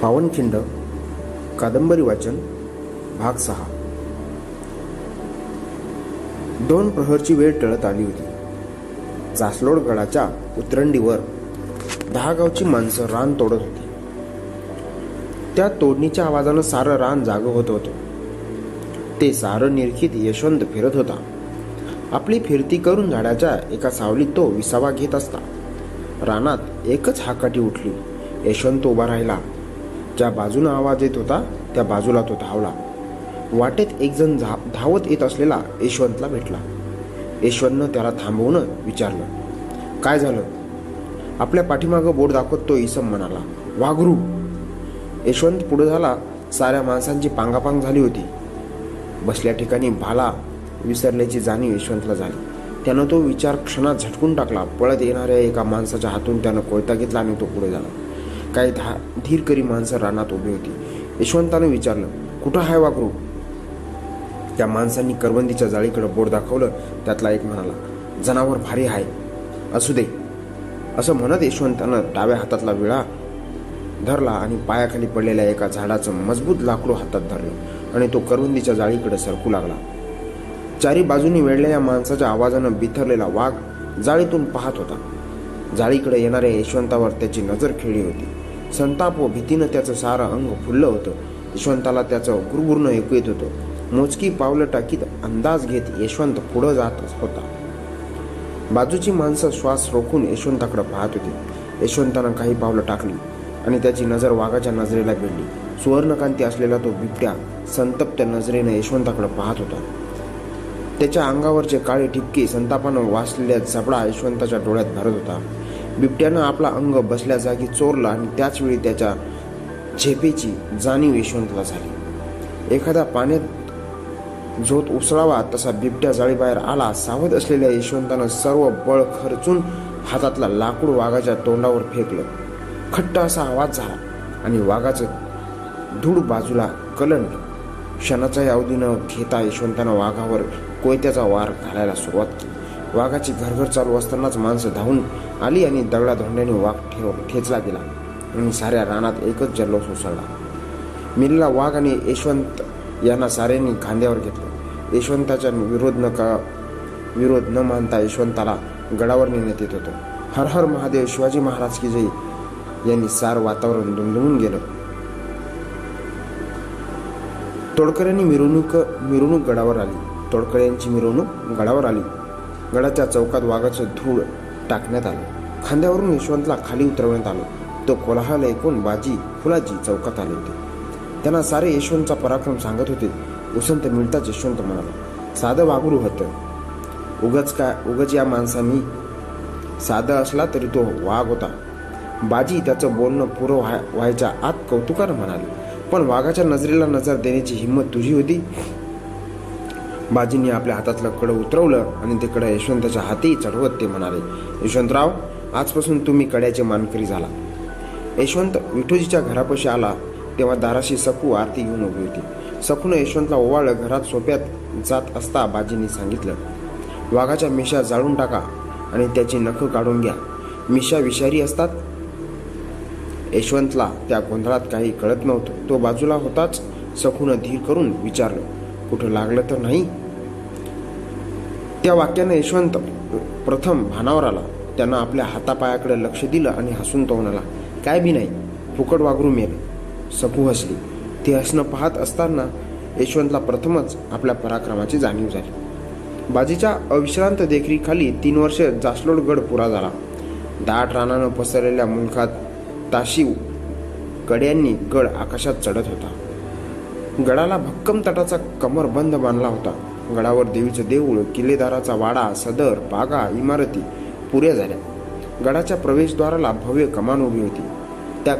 پاون چھڈ کا توڑنی آواز سارا رن جاگ ہوتا سارکھی یشنت فرت ہوتا اپنی فرتی کرتا ایک ہاکٹی اٹھلی یشوت ابا رہ جی بجن آواز دتا ایک جن دھاوت یشوت یشوت نا تھوڑا اپنے پا بوٹ داخت تو گرو یشوت پورا سارا مانسان پانگاپانگی ہوتی بس لوگ جانی یشوت ٹاتھیا ہاتھ میں گیلا راتی ہوتی ہے پڑھا چھ مزبو لکڑوں ہاتھ کروندی جاڑی کڑ سرکو لگا چاری بازی ویڑھا منسوس بتر پتا جاڑی یشونتاور نظر کھیلی ہوتی یشوتا نا کاؤل ٹاک نظر وگا نزریلا پیڑ سوکان تو بھبٹیا سنت نظرے یشونتا سنتا سبڑا یشوتا چھ ڈوڑ بھرت ہوتا د بل شنا اوی نشوتا نا وگاور کو سروات کی آگڑا دیا گیلا جلوت ہر ہر مہا شی مہاراج کی گڑا آڑک گڑا آڈا چوکات وگا چھوڑ ویسا آگا نزریلا نظر دینے کی بجی نے اپنے ہاتھ لڑکے یشونتا ہاتھی چڑھتے یشوتر آپ دارا سکھو آرتی ہوتی سکھو یشوتھ بجی نے سنگل وگا چھ میشا جاڑی ٹاكا نکھ كر میشا وشاری یشوت كا گوندرات كہ بجولا ہوتا سخو نھیر كرچار یشوت پاکرما جانی بازی ابشرانت دیکری خالی تین وشلوڈ گڑ پورا جا داٹ رن پسرا ملکات گڑ آکشت چڑھت ہوتا گڑا بکم تٹا کمر بند باندھا ہوتا گڑا دیوی چھ کل واڑا سدر باغا پورے گڑا پرویشد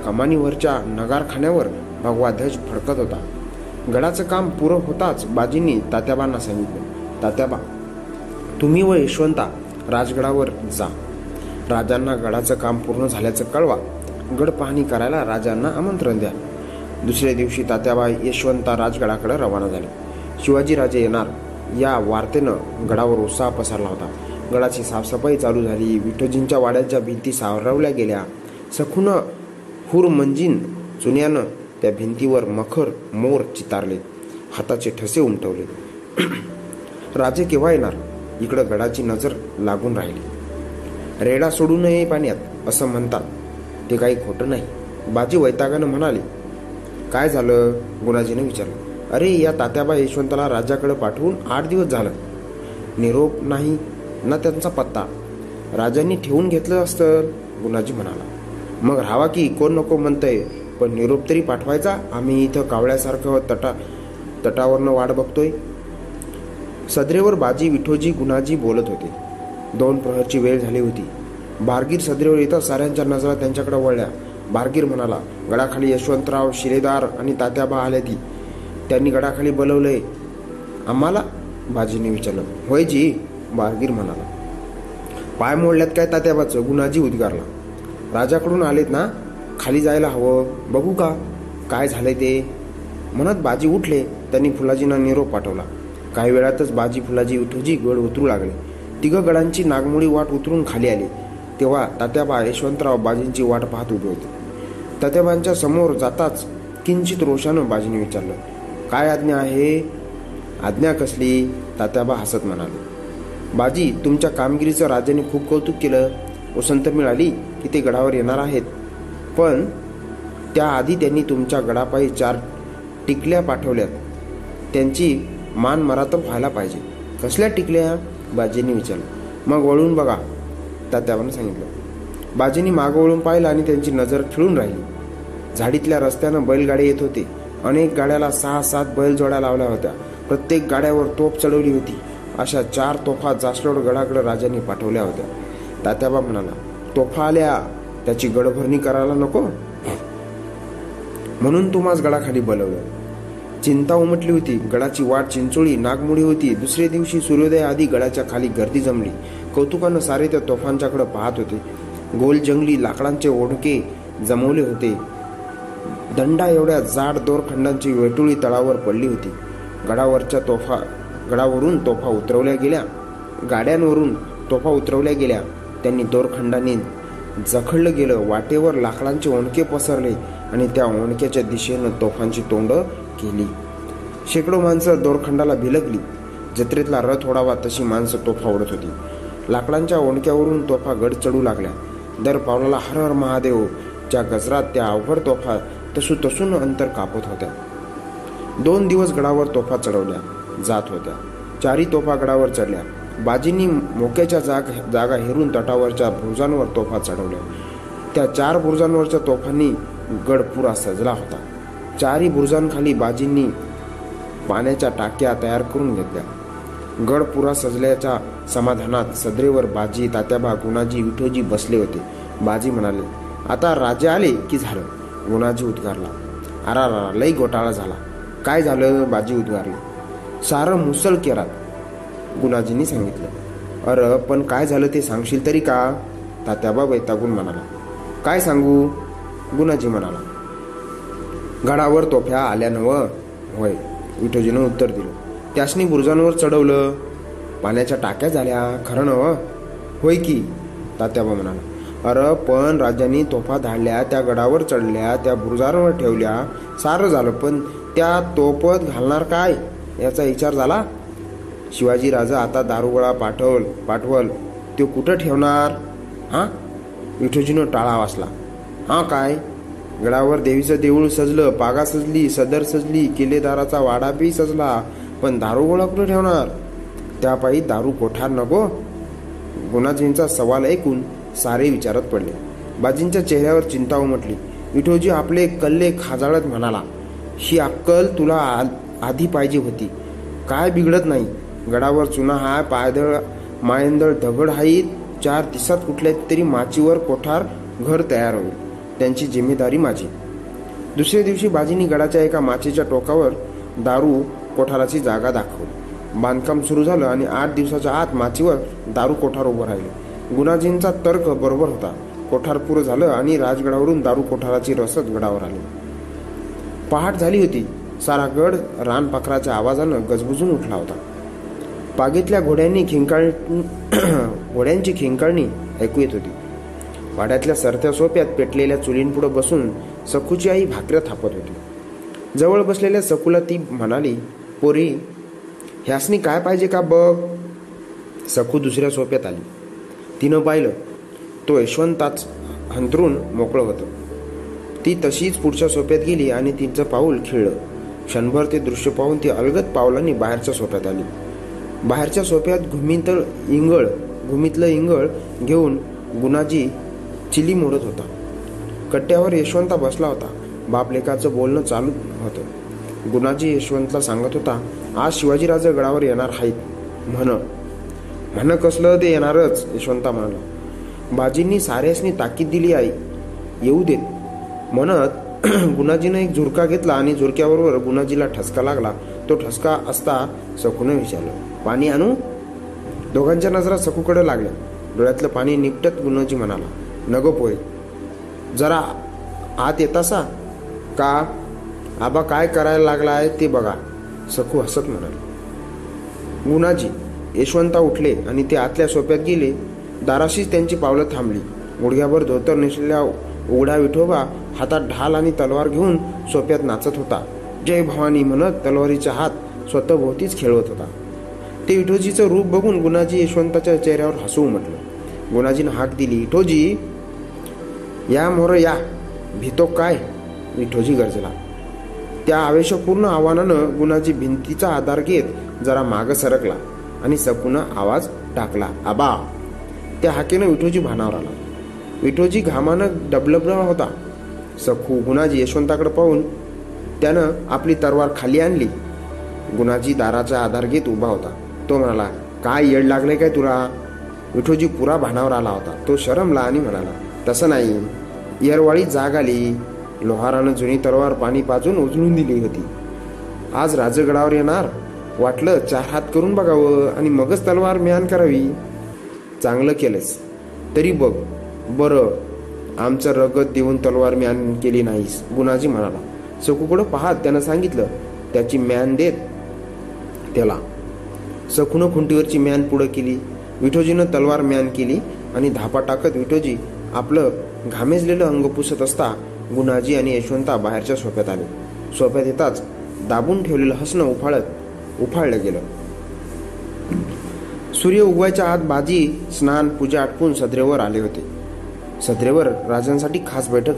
کمانی واپس نگارخانے ہوتا گڑا چھ پور ہوتا تاتیابان ساتیاب تمہیں و یشوینتا گڑا وا راجنا گڑا چھ پوری کھوا گڑ پہ کرایا راجن آمن دیا دوسرے در تیشا کڑھا روانہ شیوی راجے گڑا پسرا ہوتا گڑا چیف سفائی چالوجی وڈیا سارا گیلا سکھون خور مجھے مکھر مو چار ہاتھ کے راجے گڑا چی نجر لگی ریڑا سوڑو نئے پنتا کھوٹ نہیں بازی ویسے پتا گز کونت تری پا آوڑی سارا تٹاورگتو سدریور بازی گنازی بولت ہوتے دون پی ویڑ بارگی سدری وا نزرا بارگیر منا گڑا خشوترا شیردار اور تاتیابا آ گڈا بلو لے آم بجی نے ہوئے جی بارگیر پائے موڑ تاتیاب چنازی ادگار راجا کڑھن آل نا خالی جائے بگو کا کامت بازی اٹھ لیجیے نیو پٹولہ کائی ویڑھ بجی فلاجی اٹھو جی گڈ اترو لگے تیگ گڑان کی نگموڑی وٹ اتر خالی آاتیاب یشوتر تاتیاب سموار جاتا چوشان بجی نے کا آجا ہے آجا کسلی تاتیابا ہست منالی باجی تمام کامگی چایے خوب کوتوکل و سنت ملا کہ گڑا پن کیا آدھی تمہار گڑاپائی چار ٹیکل پٹھویا مرات وائز کسیا ٹیکل بجی نے مگر وڑن بگا تاتیابان سیکھ لیں بجی نے مرلا نظر گاڑی گاڑیاں گڑبرنی کرا نکو تم گڑا خالی بلولا چنتا امٹلی ہوتی گڑا چاہیے نگم ہوتی دے دے سور آدمی گڑا خالی گردی جملی کوتان سارے توفان کڑ پاتے گول جنگلی لکڑا جمولی ہوتے دنڈا جاڑ دور خٹولی تڑاور پڑی ہوتی گڑا تو گڑا توفا اتروا گیڑ توتر گیلا دورکھنڈا زکھل گیل وٹے پر لاکانے پسرا چھ توفان تو شیکو مانس دورکھا لترے رت اوڑا تشفا اڑت ہوتی لکڑا چڑھکیور توفا گڑ چڑھو لگیا در پاؤں ہر ہر مہاد توفا تصویر توفا چڑھا جاتے چاری توفا گڑ چڑھیا بجی موکے جاگا ہیرن تٹا برجان توفا چڑھ لوجا توفان گڑ پورا سجلا ہوتا۔ چار برجان خالی بجی پہ ٹاکیا تیار کر گڑھ سزیات سدریور بجی تاتیاب گوناجیٹو بستے بازی آتا آجیار لوٹا بجی ادگار سارا مسل کے رات گوناجی سی ار پن کا سنگشل تری کا تا ویتاگن منا کاجی منا گڑ توفیا آئے برجانور چڑھ لیا خر ن ہوئے کہنا ار پن راج نے توفا دھاڑ گڑا چڑھیا بھر سار پن تو گاڑی شیوی راجا آتا داروگا پٹ پو کٹ ہاں مجھے ٹا وسلا ہاں کا دیوی چھ سجل پگا سجلی سدر سجلی کل وڈا بھی سجلا گڈ دبڑ چار دساتری تیار ہو گڑا مچی چوکاور دارو گزلاگی کھینکنی آتی سرت سوپیات پیٹل چولی پڑ بسن سکھو چی آئی بھاکر تھاپت ہوتی جڑ بس سکھو لوگ پوری ہسنی کا ب سکھو دسیات آئی لو یشوتاچ ہنتر موکل ہوتا تی تش پڑھ چوپیات گیچ پاؤل کھیل شنبرتے درش پہ ارگت پاؤلنی باہر سوپیات آرچہ سوپیات گنازی چیلی موڑت ہوتا کٹیاشوتا بس بپ لیکا چلن چال گنازیشوت ستا آج شیوی راج گڑا یشوتا سارے گوناجی ٹسکا لگا تو سخار پانی آجر سکھوکڑ لگیا ڈر نپٹت گوناجی منا پوئے جرا آت یہ سا کا آبا کا لگا ہے سکھو ہست من گزی یشونتا اٹھلے آوپیات گیل داراشی پاؤل تھام کی بڑگیا بھر دھوتر نسل وٹوبا ہاتھ ڈھال تلوار گیون سوپیات نچت ہوتا جی بھوانی منت تلواری ہاتھ سوت بہت کھیلت ہوتا روپ بکن گیشونتا چہریا پر ہسو مٹل گوناجی ناک دھٹوی مورتو کا گرجلا ڈبلبی یشوتا کڑ پہ اپنی تروار خالی آلی گی دار آدار گیت ابا ہوتا توڑ لگنے کا تاٹھو پورا بھانا آتا تو شرملا تس نہیں ار وڑی جاگ آپ لوہارا جیوار پانی پاجن اجل ہوتی آج راج گڑا چار ہاتھ کر سکوڑ پہ سنگل میان دکھن کور میا پور کے تلوار میان کے لیے دھاپا ٹاقت لگ پوست گنازیشنتا باہر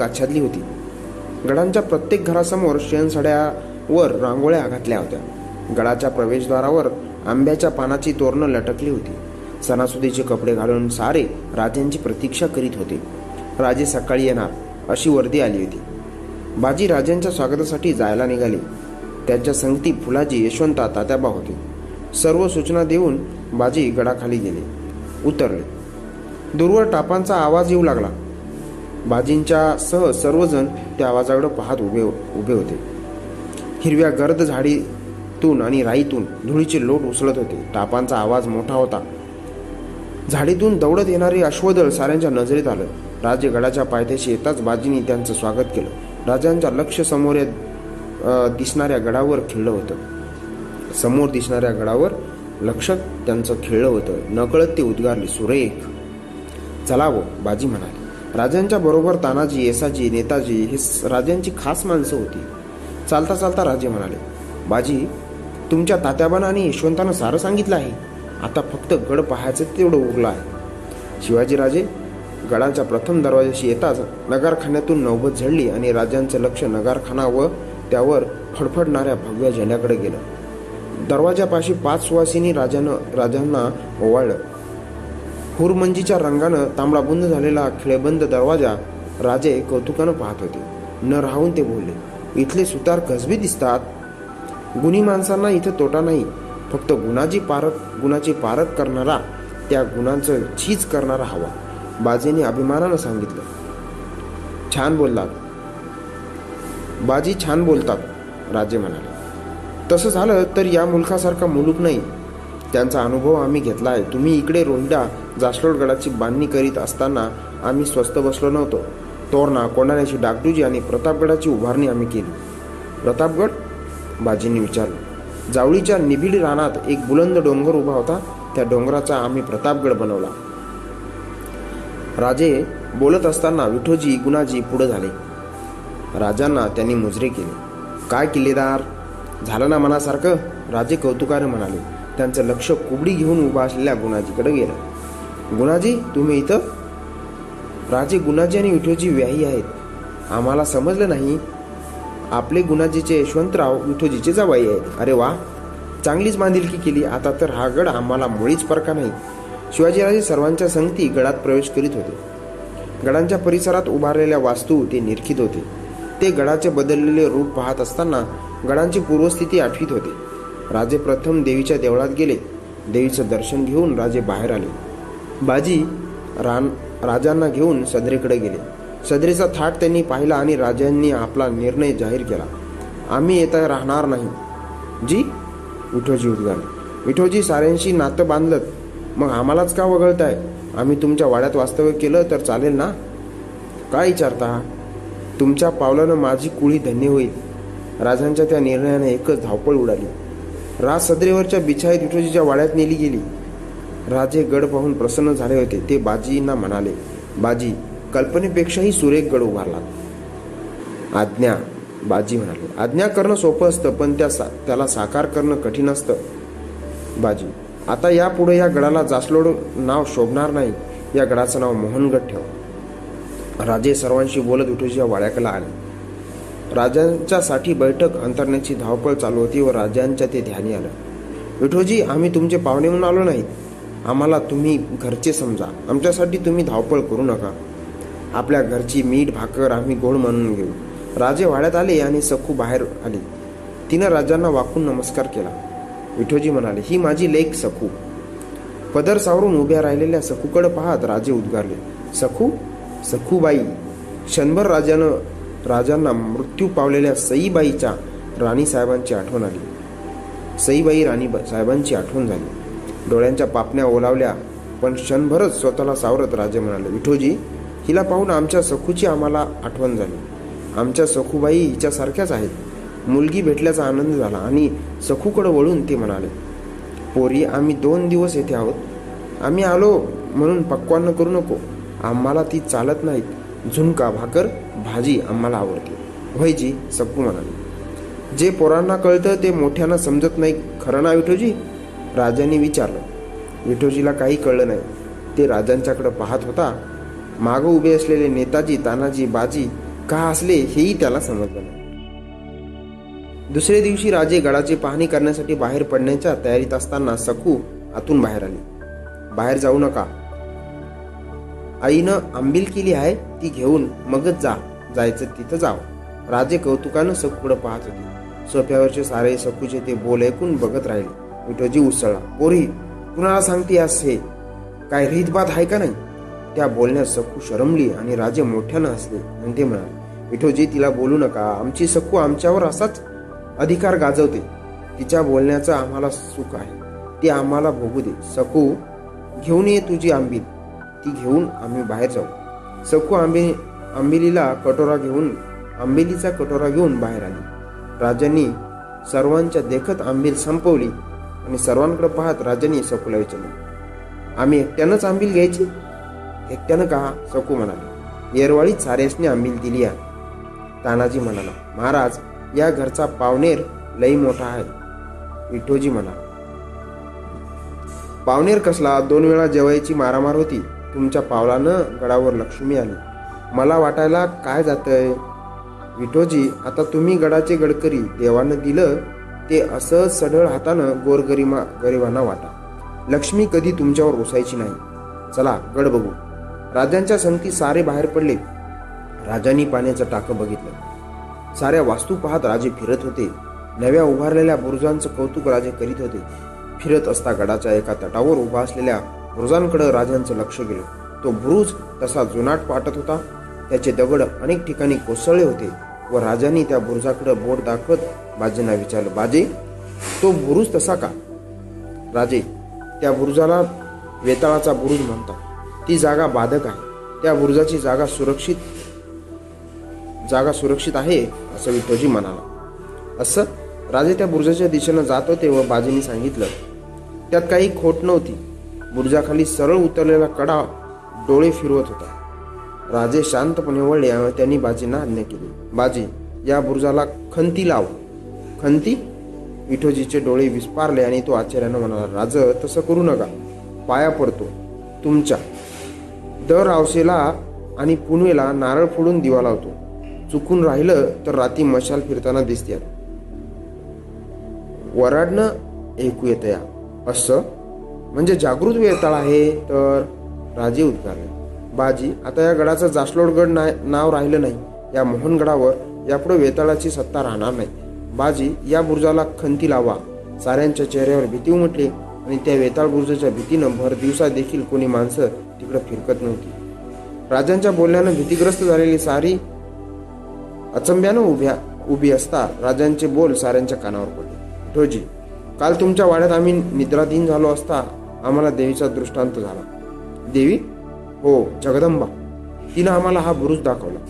آچھادی ہوتی گڑان گر سمجھ شر رگویا گیا ہو گڑھ دوارا آبیا تو لٹکی ہوتی سناسوی کپڑے گاڑی سارے پرتیشا کرتے راجے سک سہ سرو جن پہ ہرویا گردی دھوڑی لوٹ اچھا ہوتے ٹاپ موٹا ہوتا دورت اشو دل سا نجرے آ پڑا گڑا برابر تاناجیساجی نیتاجی خاص منس ہوتی چلتا چلتا باجی تمام تین یشوتا ن سارا سا آتا فتح گڑ پہ شیوی راجے گڑا پرتم دروازہ نگارخانیات نوبت زڑی چاندنا پاشی پانچ لانبا بند دروازہ پہ نا بولے سوتار کسبی دستا گا توٹا نہیں فتح گنا پارک گنا پارک کرنا گونا چیز کرنا ہو ابھی سان بول بولتا سارا ملوک نہیں تمہیں جاسلو گڑا باننی کرتا آسل نو تو ڈاکڈو پرتاپگڑی ابارنیپی جاؤں پر نبیڑ رانات ایک بلند ڈوگر ابا ہوتا ڈوگر کاپگڑ بنانے گنازیل گی تمہیں گناجی انٹو آم سمجھ لے گا یشوترا وھٹوجی چیز ارے واہ چانگلی باندھی آتا تو ہا گڈ آڑی فرق نہیں شیوی راجے سروان سنگتی گڑات پروش کرتے گڑان واستیت ہوتے گڑا بدلے روپ پہ گڑان کی پورست آٹوت ہوتے راج پرتم دیوی دوڑھ گیوچ درشن آجی راجان گے سدری کڑھے گی سدری کا تھاٹ پہ راج نے اپنا نئے کے رہنا نہیں جیٹوجی سایات باندھ تمل کوری دنیا بھائی گڑ پہ ہوتے کلپنے پیشہ ہی سورے گڑ ابار باجی آج کروپار کٹین آتا گڑ گڑ سر بھٹک اترنے کی پاؤنے میں آلو نہیں آم تھی گھر چھ سمجھا آم تھی دھاو کرا اپنے گھر آن وڑ آ سکھو باہر آجانہ وکون نمس سخوڑ پہ سخو سخوبائی شنبر مرتبہ سئی بائی سا آٹو آئی بائی رانی سب آٹھیا پن شنبرچے ہاؤن آم سکھو آٹو آم سخوبائی ہوں سارکھ آنند سکھوک وڑ پواری آپ آؤت آلو پکوان کرو نکو آم تھی چلت نہیں بھاکر بھاجی آمرتی وائجی سکو منا جی پوران کتنے سمجھت نہیں خرنا وٹھو جیچار وٹھو جی کل نہیں کڑ پہ ملے نیتاجی تانا جی بازی کا سمجھ لے دوسرے دے گڑا پہانی کرنا باہر پڑنے تیاری سکھو آتر آپ نکا آئی نمبیل تیو مگر تیار کتنے سارے سکھو چی بول بگت راہو جی اچھا او ری تھی آئی ریت بات ہے کا نہیں تکھو شرملی اور راجے موٹیا نسلے تیلا بولو نکال سکھو آم ادھار گاجوتے تیچہ بولنے کا آم ہے تی آم سکو گے تھی آمبی تھی گیون آم جاؤ سکو آمب آمبی کا کٹورا گیون آمبلی کا کٹوا گیون باہر آجانہ سروان دیکھت آمبل سنپلی اور سروانک پاتی سکو لے چلے آمہ ایکٹیا آمبی گیا چیکیا کہا سکو منالی سارے سی آبیل دلی ہے تانا جی مہاراج لوٹا ہے مارا مار ہوتی تمام پاؤل گڑا لکشمی آٹا تڑا چی گڑکری دیوان دل سڑ ہاتا گور گریم گریوان وٹا لکشمی کدی تم اچھا نہیں چلا گڑ بگو راجہ سنتی سارے باہر پڑلی راجانی پہنے چاق بگل سارے وا فر نویا بوتھا دگڑی کو راجانی برجا کڑ بوٹ داخت تسا کا برجا وےتا بنتا تی جگا بھدک ہے برجا کی جگہ سرکت جگا سرکت ہے اس وھوجی مناسے برجا دشونی سنگل برجا خالی سرا ڈو فروت ہوتا شانت وڑ لے لیجیے برجا خنتی لو خنتی ڈوسار کا پایا پڑتو تم چھ در آن چکن رہی مشال فرتا ہے گڑا چاہلوڑ گڑھ نہیں گڑا وےتا ستا رہ برجا خنتی لوگ سا چہرے پر دیکھی کونس فرکت نوتی راجہ بولنے گر ساری اچھا بول سا پڑے ندرا دیوشانت جگدمبا تین آم بروز داخولا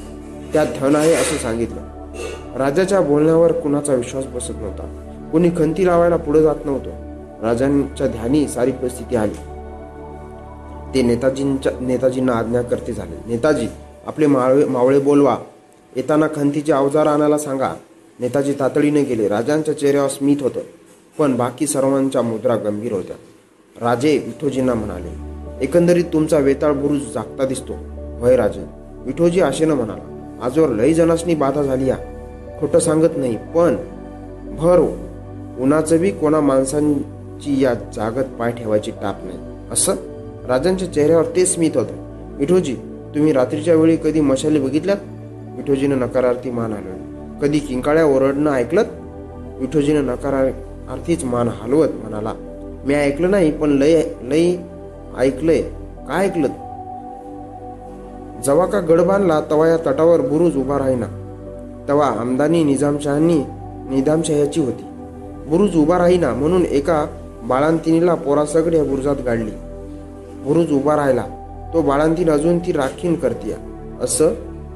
بولنے والے کنا چارس بست نا کھیتی لوگ جاتا ساری پر آجا کرتے نیتاجی اپنے موڑ بولو خنتیار آنا سا تین پنچا گرنا ایکندری آجور لناسنی بھاٹ سہ روی کونسد پہ ٹاپ نہیں چہرے پر مشلی بگی نکار کنکا نہیں پوا کا گڑ بان بروز ابا رہا تا آمدانی ہوتی بھبا رہی نا بالانتنی پوار سگڑ برجات گاڑلی بروز ابا رہتی اجن تی راکیون کرتی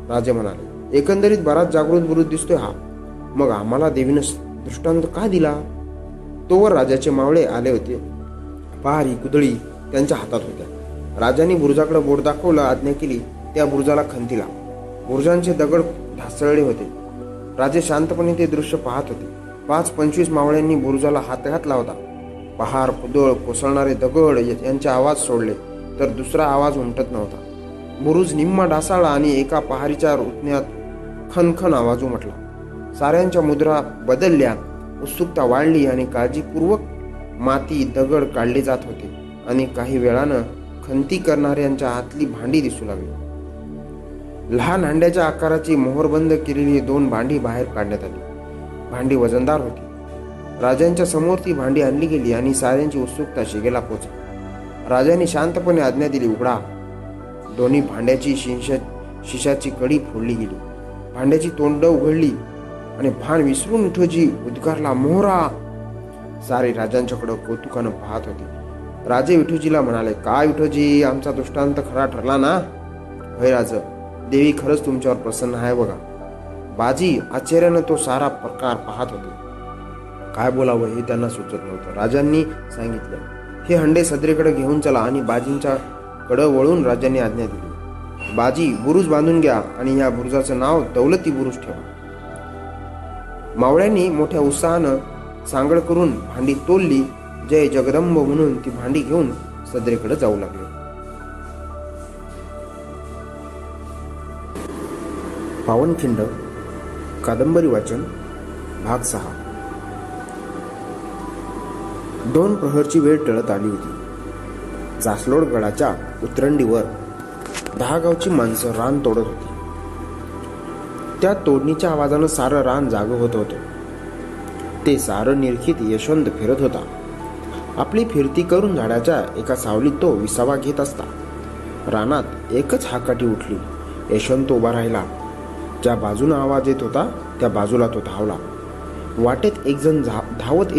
ایکندریت برا جاگت بروج دستے ہا مگر آمین دن کا دور رجحای موڑے آتے پہاری کدڑی ہاتھ نے برجا کڑ بورڈ داخل آجا کی برجا خنتلا برجانے دگڑ ڈھاسے ہوتے راجے شانتنے دشت ہوتے پانچ پنچوس موڑی برجا ہاتھ لہار کسنارے دگڑ سوڈے دسرا آواز ومٹت نوتا بروز نما ڈاس پہاری بدلتا لہان ہانڈیا آکار موہر بند کے لیے دوار ہوتی سمو تھی بانڈی ہلکی گیلی اور سایاستا شیگے پہچان شانت پنے آجا بگا باجی آچرا بولا سوچت ناج سی ہنڈے سدری کڑھے چلا کڑ وغیر آج بازی بروز باندھ گیا برجا چھ نا دولتی بروز موڑی سانگڑ کردرے کڑ پاؤنچنڈ کاچنہ دون پر دہ گاؤں سار راگ ہو سارے یشوند کرواوا گیت رانت ایکچ ہاکی اٹھلی یشوت ابا رہ آواز ایک جن دھاوت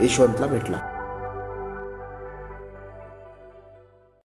یشوت ل